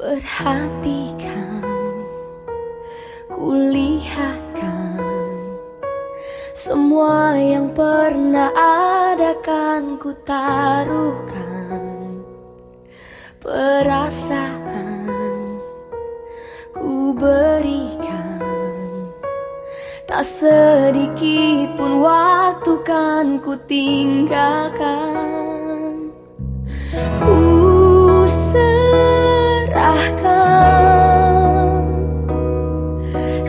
Perhatikan, kulihatkan Semua yang pernah ada kan ku taruhkan Perasaan ku berikan. Tak sedikit pun waktu kan ku tinggalkan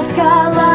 as.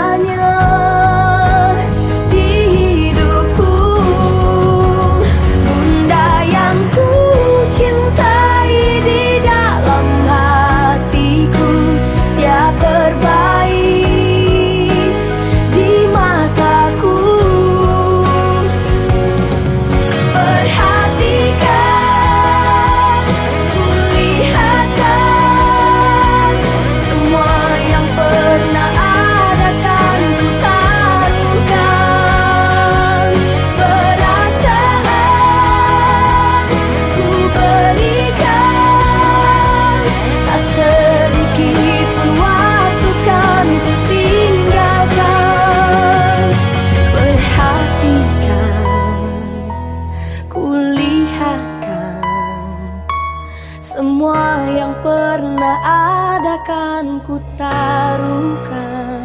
Pernah ada kan ku taruhkan